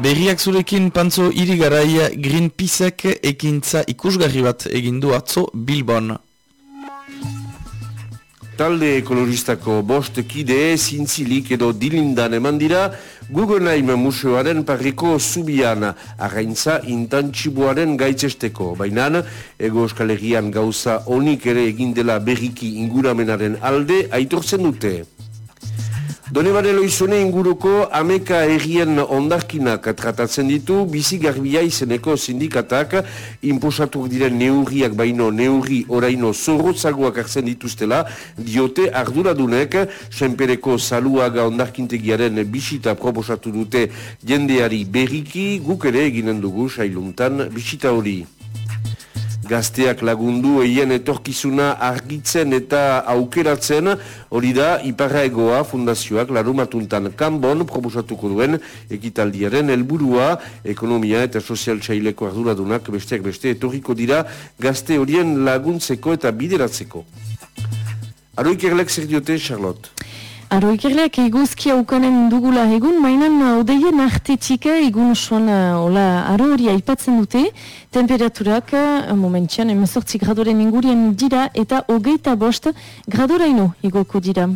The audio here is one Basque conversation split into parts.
Berriak zurekin pantzo irigaraia Greenpeaceek ekintza ikusgarri bat egindu atzo Bilbon. Talde ekologistako bost kide zintzilik edo dilindan eman dira Guggenheim Museoaren parriko zubian arraintza intantsiboaren gaitzesteko. Baina ego euskalegian gauza onik ere egindela berriki inguramenaren alde aitortzen dute. Donibane loizune inguruko ameka errien ondarkinak tratatzen ditu, bizi garbia izeneko sindikatak imposatuak diren neurriak baino neurri oraino zorrotzagoak hartzen dituztela, diote arduradunek, senpereko saluaga ondarkintegiaren bisita proposatu dute jendeari berriki, guk ere eginen dugu sailuntan bisita hori gazteak lagundu eien etorkizuna argitzen eta aukeratzen hori da Iparra Egoa Fundazioak larumatuntan kanbon proposatuko duen ekitaldiaren helburua ekonomia eta sozial txaileko arduradunak besteak beste etorriko dira gazte horien laguntzeko eta bideratzeko. Aroik erlek zer diote, Charlotte? Aro ikerleak eguzkia ukanen dugula egun, mainan odeien artetika egun osoan uh, aro hori aipatzen dute, temperaturak uh, momentxan emezortzi gradoren ingurien dira eta hogeita bost gradoraino igoko dira.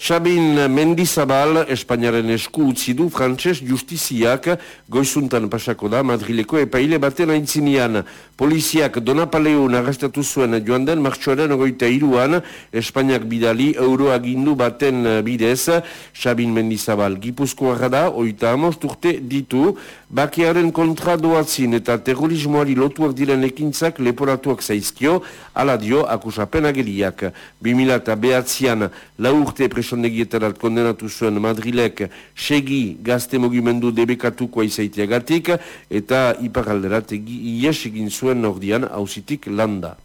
Sabin Mendizabal, Espainiaren esku utzi du frantses justiziak goizuntan pasako da Madrileko epaile baten aintzinean. Poliziak Donapaleo nagastatu zuen joan den martxoaren ogoita iruan, Espainiak bidali euroagindu baten bidez, Sabin Mendizabal. Gipuzko da, oita amost urte ditu, bakearen kontra doatzin eta terrorismoari lotuak diren ekintzak leporatuak zaizkio, ala dio akusapen ageriak. 2000 eta behatzean, la urte presondegietarat kondenatu zuen Madrilek segi gazte mugimendu debekatuko izaiteagatik eta iparalderat ies egin zuen nordian hausitik landa.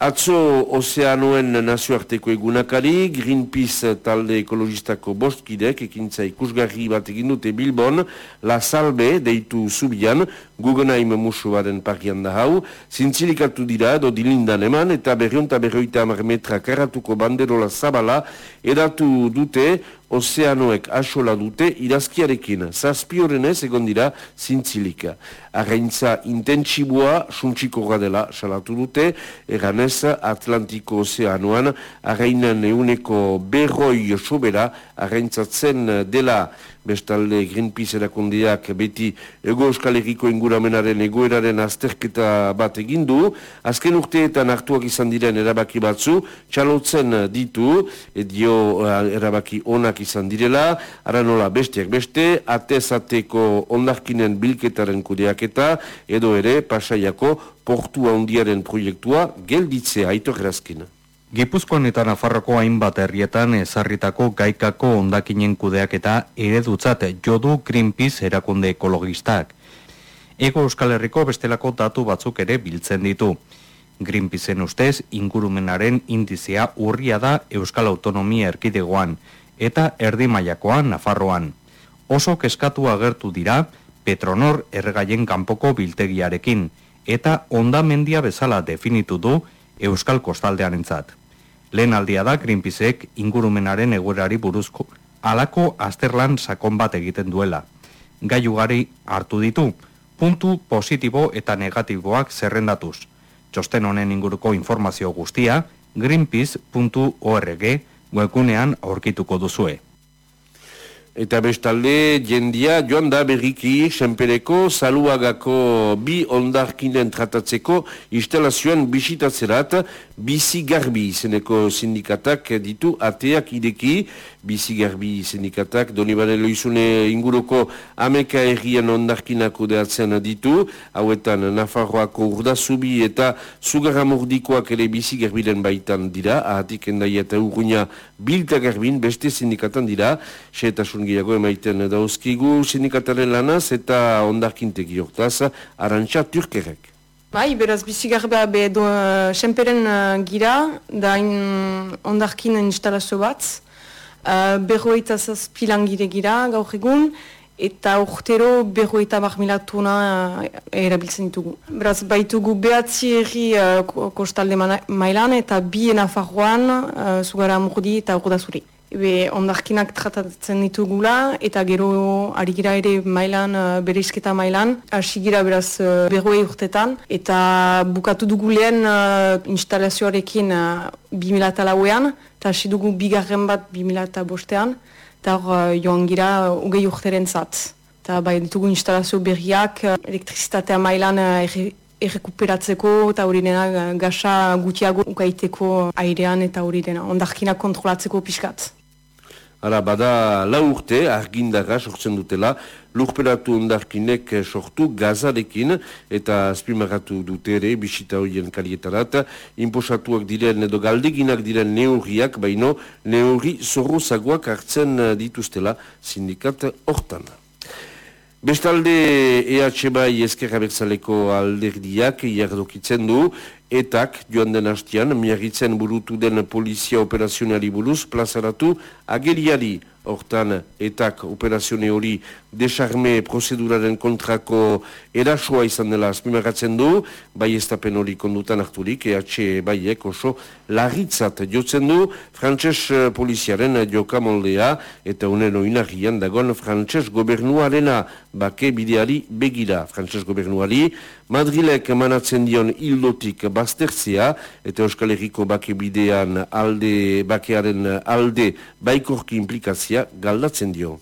Atzo ozeanoen nazioarteko egunakari, Greenpeace talde ekologistako bostkidek, ekintza ikusgarri bat egin dute Bilbon, La Salbe deitu zubian, Guggenheim musuaren parkian da hau, zintzilikatu dira edo dilindan eman, eta berrionta berroita amar metra karatuko banderola zabala, edatu dute ozeanoek asola dute irazkiarekin. Zazpi horrenez egon dira zintzilika. Arraintza intentsibua suntsiko dela salatu dute, eranez Atlantiko ozeanoan arrainan euneko berroi sobera arraintzatzen dela bestalde Greenpeace erakundiak beti ego euskal egiko inguramenaren egoeraren azterketa bat egindu, azken urteetan hartuak izan diren erabaki batzu, txalotzen ditu, edio eh, erabaki onak izan direla, ara nola besteak beste, atezateko ondarkinen bilketaren kudeaketa, edo ere pasaiako portua handiaren proiektua gelditzea aito gerazkina. Gipuzkoan eta Nafarroko hainbat herrietan ezarritako gaikako ondakinen kudeak eta eredutzat jodu Greenpeace erakunde ekologistak. Ego Euskal Herriko bestelako datu batzuk ere biltzen ditu. Greenpeaceen ustez ingurumenaren indizea urria da Euskal Autonomia erkidegoan eta erdi mailakoan Nafarroan. Oso keskatu agertu dira Petronor erregaien kanpoko biltegiarekin eta ondamendia bezala definitu du Euskal Kostaldearentzat. Lehen aldia da Greenpeaceek ingurumenaren egoerari buruzko alako azterlan sakon bat egiten duela. Gai ugari hartu ditu, puntu positibo eta negatiboak zerrendatuz. Txosten honen inguruko informazio guztia, greenpeace.org webgunean aurkituko duzue. Eta bestalde, jendia joan da berriki senpereko saluagako bi ondarkinen tratatzeko instalazioan bisitatzerat bizi garbi izeneko sindikatak ditu ateak ideki bizi garbi sindikatak donibane loizune inguruko ameka errien ondarkinako deatzen ditu. Hauetan Nafarroako urdazubi eta sugaramordikoak ere bizi garbiren baitan dira. Ahatik endai eta urguina bilta garbin beste sindikatan dira. Seetasun gehiago emaiten dauzkigu sindikataren lanaz eta ondarkintegi hortaz arantxa turkerek. Bai, beraz, bizigarbea be do, uh, senperen uh, gira, da in ondarkin instalazio bat, uh, berroita zazpilan gire gira gaur egun, eta urtero berroita bar milatuna uh, erabiltzen ditugu. Beraz, baitugu behatzi erri uh, kostalde mailan eta bi enafarroan uh, zugara amurdi eta urdazuri. Ebe ondarkinak tratatzen ditugula, eta gero ari gira ere mailan, uh, bereizketa mailan, hasi gira beraz uh, berroei urtetan, eta bukatu dugu lehen uh, instalazioarekin uh, 2000 lauean, eta hasi dugu bigarren bat 2000 bostean, eta hor uh, joan gira ugei urteren zat. Eta bai ditugu instalazio berriak, elektrizitatea mailan uh, errekuperatzeko eta hori dena gasa gutiago ukaiteko airean eta hori dena ondarkina kontrolatzeko pixkat. Hala, bada lau urte argindarra sortzen dutela, lurperatu ondarkinek sortu gazarekin eta azpimarratu dute ere bisita horien kalietarat, imposatuak diren edo galdeginak diren neurriak, baino neurri zorrozagoak hartzen dituztela sindikat hortan. Bestalde EH bai ezkerra bertzaleko alderdiak jardokitzen du, etak joan den hastian, miagitzen burutu den polizia operazionari buruz plazaratu ageriari. Hortan etak operazione hori desarme prozeduraren kontrako erasoa izan dela azpimagatzen du, bai ez hori kondutan harturik, EH baiek oso larritzat jotzen du frantses eh, poliziaren joka moldea eta unen oinarrian dagon frantses gobernuarena bake bideari begira frantses gobernuari, Madrilek manatzen dion hildotik baztertzea eta Euskal Herriko bake bidean alde, bakearen alde baikorki implikazia galdatzen dio.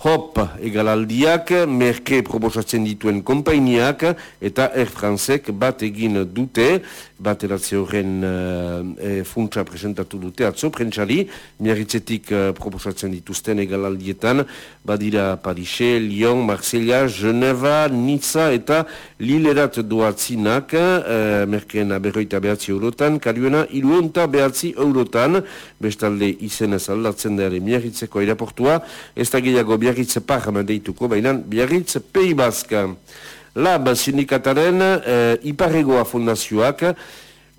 Hop, egalaldiak, merke proposatzen dituen konpainiak eta Air Francek bat egin dute, bat eratze horren e, funtsa presentatu dute. Atzo, prentsari, miarritzetik uh, proposatzen dituzten egalaldietan, badira Parise, Lyon, Marsella, Geneva, Nizza eta Lilerat doatzinak, uh, merkeena berroita behatzi eurotan, kaluena iluenta behatzi eurotan, bestalde izenez aldatzen da ere miarritzeko aeroportua, ez da gehiago biarritze parma deituko, baina biarritze peibazka. Lab sindikataren e, iparegoa fundazioak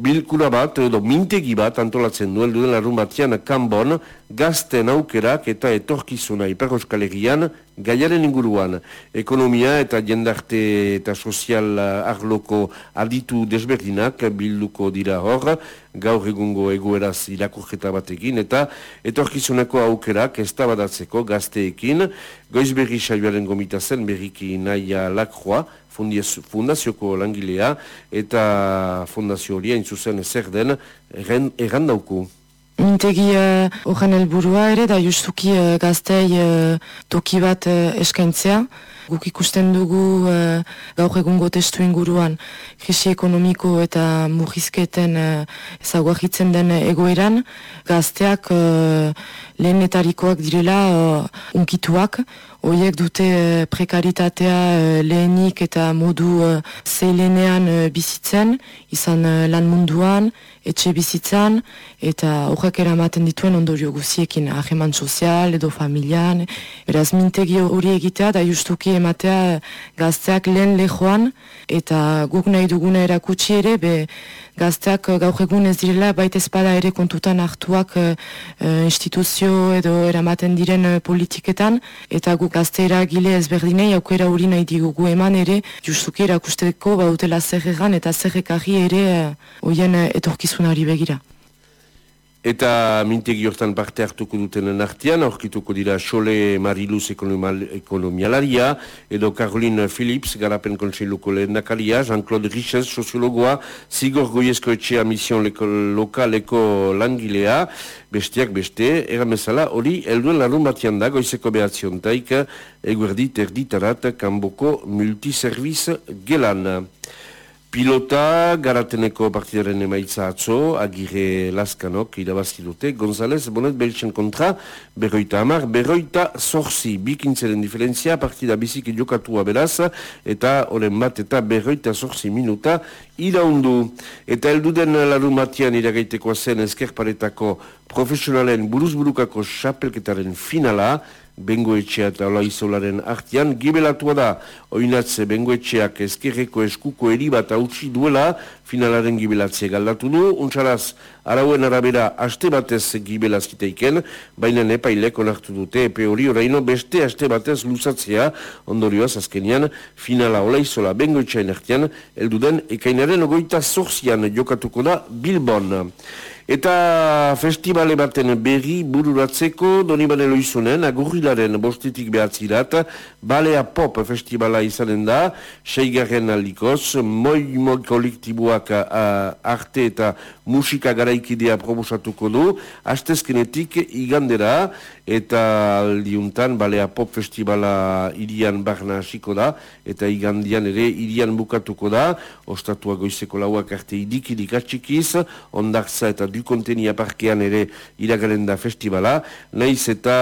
bilkura bat edo mintegi bat antolatzen duen duen larun batian kanbon gazten aukerak eta etorkizuna hiperoskalegian gaiaren inguruan. Ekonomia eta jendarte eta sozial arloko aditu desberdinak bilduko dira hor, gaur egungo egoeraz irakurketa batekin eta etorkizuneko aukerak ez badatzeko gazteekin. Goiz berri saioaren gomita zen berriki naia lakroa, fundazioko langilea eta fundazio hori hain zuzen zer den errandauku. Mintegi uh, horren helburua ere da justuki uh, gaztei uh, toki bat uh, eskaintzea. Guk ikusten dugu uh, gaur egungo testu inguruan krisi ekonomiko eta murrizketen uh, ezaguahitzen den egoeran. Gazteak uh, lehenetarikoak direla uh, unkituak. Oiek dute prekaritatea lehenik eta modu zeilenean bizitzen, izan lan munduan, etxe bizitzan, eta horrek eramaten dituen ondorio guziekin, aheman sozial edo familian. Beraz, mintegi hori egitea, da justuki ematea gazteak lehen lehoan, eta guk nahi duguna erakutsi ere, be gazteak gaur egun ez direla, baita ezpada ere kontutan hartuak uh, instituzio edo eramaten diren uh, politiketan, eta guk gazte eragile ezberdinei aukera hori nahi digugu eman ere, justuki erakusteko bautela zer eta zer ere uh, oien etorkizunari begira. Eta mintegi hortan parte hartuko duten artean, aurkituko dira Xole Mariluz ekonomialaria, edo Caroline Phillips, garapen kontseiluko lehen nakalia, Jean-Claude Richez, soziologoa, Zigor Goiezko etxea mission lokaleko langilea, besteak beste, eramezala, hori helduen larun batian da, goizeko behatzion taik, eguerdit erditarat, kanboko multiserviz gelan. Pilota garateneko partidaren emaitza atzo, agire laskanok irabazi dute, González Bonet Belchen kontra, berroita amar, berroita zorzi, bikintzaren diferentzia, partida biziki jokatua beraz, eta oren bat eta berroita zorzi minuta iraundu. Eta elduden larun batian iragaiteko zen eskerparetako profesionalen buruzburukako xapelketaren finala, bengoetxea eta ola izolaren artian, gibelatua da, oinatze bengoetxeak ezkerreko eskuko eri bat hautsi duela, finalaren gibilatzea galdatu du, untxalaz, arauen arabera aste batez gibelaz kiteiken, baina epailek onartu dute epe hori oraino beste aste batez luzatzea, ondorioaz azkenian, finala ola izola bengoitxain ertian, elduden ekainaren ogoita zorzian jokatuko da Bilbon. Eta festivale baten berri bururatzeko Donibane Loizunen agurrilaren bostetik behatzirat Balea Pop festivala izanen da. Seigarren aldikoz Moi moi kolektibuak arte eta musika garaikidea proposatuko du. Astezkenetik igandera eta aldiuntan Balea Pop festivala irian barna hasiko da Eta igandian ere irian bukatuko da. Ostatua goizeko lauak arte idikidik atxikiz Ondartza eta du kontenia parkean ere iragaren da festivala, naiz eta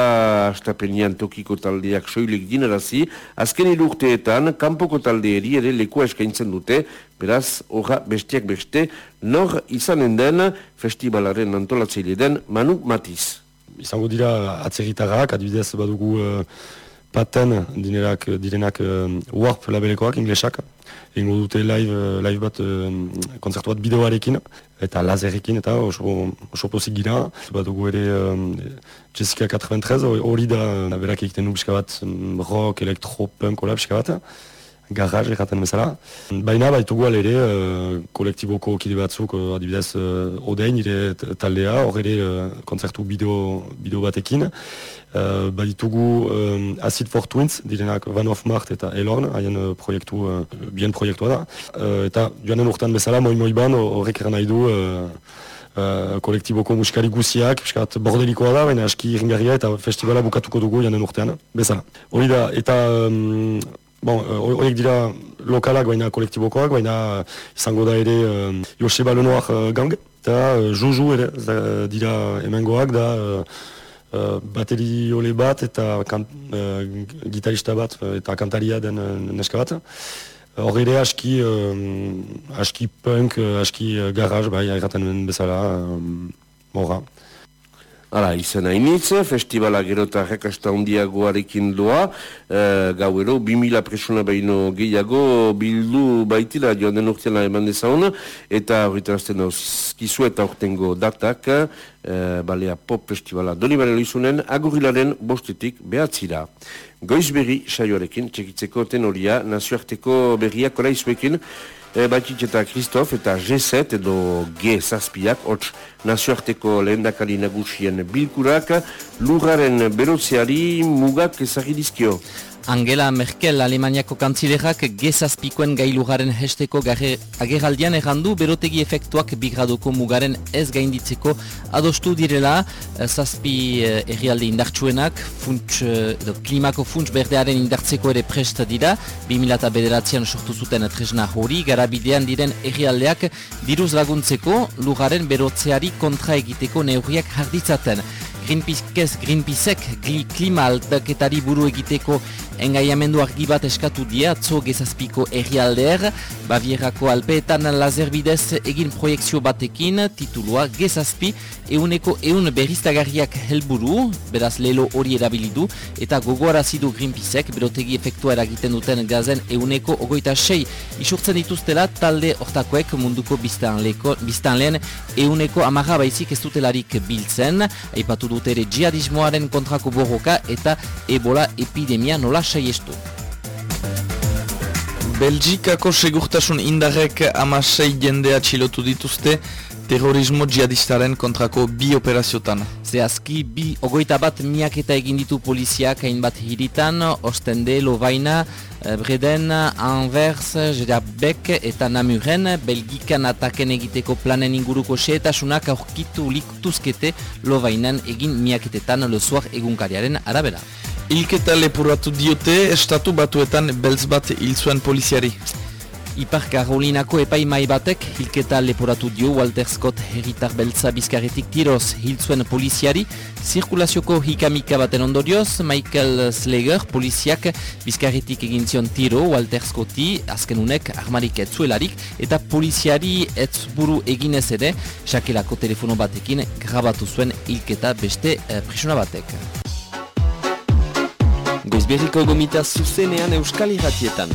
astapenian tokiko taldeak soilik dinarazi, azken irurteetan, kanpoko taldeeri ere lekua eskaintzen dute, beraz, horra bestiak beste, nor izanen den festivalaren antolatzeile den Manu Matiz. Izango dira atzerritarrak, adibidez badugu uh, paten dinerak, direnak uh, warp labelekoak, inglesak, ingo dute live, live bat, uh, konzertu bat bideoarekin, eta lazerrekin, eta oso, oso pozik gira. Bat dugu ere um, Jessica 93, hori da, berak egiten du pixka bat, um, rock, elektro, punk, hola bat, garraj erraten bezala. Baina baitugu ere uh, kolektiboko kide batzuk, uh, adibidez, uh, odein, ire taldea, hor ere uh, konzertu bideo, batekin. Uh, baditugu um, Acid for Twins, direnak Van of Mart eta Elorn, haien uh, proiektu, uh, bien proiektua da. Uh, eta joanen urtean bezala, moi moi ban, horrek eran nahi du uh, uh, kolektiboko musikari guziak, piskat bordelikoa da, baina aski iringarria eta festivala bukatuko dugu janen urtean, bezala. Hori da, eta um, bon, horiek dira lokalak baina kolektibokoak, baina izango da ere um, Joseba Lenoir uh, gang, eta uh, Juju ere dira emengoak da Uh, bateri ole bat eta kan, uh, gitarista bat uh, uh, uh, punk, aski uh, garage, bai, erraten. Hala, izan hainitz, festivala gero eta rekasta hundiagoarekin doa, e, gau ero, 2000 presuna behin gehiago bildu baitila joan den urtean eman dezaun, eta horretan azten dauzkizu eta horretengo datak, e, balea pop festivala. Doni bale loizunen, agurilaren bostetik behatzira. Goiz berri saioarekin, txekitzeko tenoria, nazioarteko berriak oraizuekin, e, Batxitz eta Kristof eta G7 edo G-Zazpiak, hots nazioarteko lehendakari nagusien bilkurak, lurraren berotzeari mugak ezagir dizkio. Angela Merkel Alemaniako kantzilerak gezazpikoen gailugaren hesteko ageraldian errandu berotegi efektuak bigradoko mugaren ez gainditzeko adostu direla eh, zazpi eh, errialde indartsuenak funts, eh, edo, klimako funts berdearen indartzeko ere prest dira. 2000 bederatzean sortu zuten tresna hori garabidean diren errialdeak diruz laguntzeko lugaren berotzeari kontra egiteko neurriak jarditzaten Greenpeace, Greenpeacek klima aldaketari buru egiteko engaiamendu argi bat eskatu dia atzo gezazpiko errialdeer, Bavierako alpeetan lazerbidez egin proiektzio batekin, titulua gezazpi, euneko eun berriztagarriak helburu, beraz lelo hori erabilidu, eta gogoarazidu Greenpeacek, berotegi efektua eragiten duten gazen euneko ogoita sei. Isurtzen dituztela talde hortakoek munduko biztan, leko, biztan lehen euneko amarra baizik ez dutelarik biltzen, aipatu dut ere jihadismoaren kontrako borroka eta ebola epidemia nola saiestu. Belgikako segurtasun indarrek amasei jendea txilotu dituzte terrorismo jihadistaren kontrako bi operaziotan. Zehazki, bi ogoita bat miaketa egin ditu poliziak hainbat hiritan, Ostende, Lovaina, eh, Breden, Anvers, Gerabek eta Namuren, Belgikan ataken egiteko planen inguruko xeetasunak aurkitu liktuzkete Lovainan egin miaketetan lezuak egunkariaren arabera. Ilketa lepuratu diote, estatu batuetan beltz bat hil zuen poliziari. Ipar Karolinako epaimai batek hilketa leporatu dio Walter Scott herritar beltza bizkarretik tiroz hiltzuen poliziari. Zirkulazioko hikamika baten ondorioz, Michael Slager poliziak bizkarretik egin zion tiro Walter Scotti, azkenunek armarik etzuelarik, eta poliziari etzburu eginez ere, sakelako telefono batekin grabatu zuen hilketa beste eh, prisona batek. Goizberriko gomita zuzenean euskal irratietan.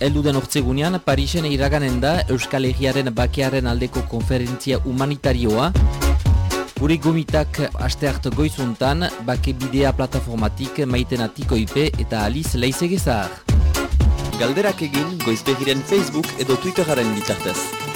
Elduden ortzegunean, Parisen iraganen da Euskal Herriaren bakearen aldeko konferentzia humanitarioa. Gure gomitak aste hartu goizuntan, bake bidea plataformatik maiten atiko IP eta aliz leizegezar. Galderak egin goizbegiren Facebook edo Twitteraren bitartez.